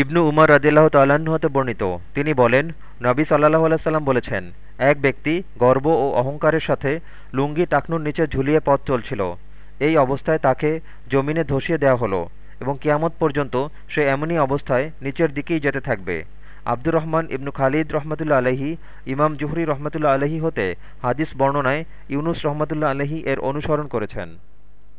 ইবনু উমর রদিল্লাহ তাল্লাহ্ন হতে বর্ণিত। তিনি বলেন, নবী সাল্লাহ আলাইসাল্লাম বলেছেন, এক ব্যক্তি গর্ব ও অহংকারের সাথে লুঙ্গি টাকনুর নিচে ঝুলিয়ে পথ চলছিল। এই অবস্থায় তাকে জমিনে ধসিয়ে দেওয়া হলো এবং কিয়ামত পর্যন্ত সে এমনই অবস্থায় নিচের দিকেই যেতে থাকবে। আব্দুর রহমান ইবনু খালিদ রহমতুল্লা আলহি ইমাম জুহরি রহমতুল্লা আলহী হতে হাদিস বর্ণনায় ইউনুস রহমতুল্লা আলহি এর অনুসরণ করেছেন।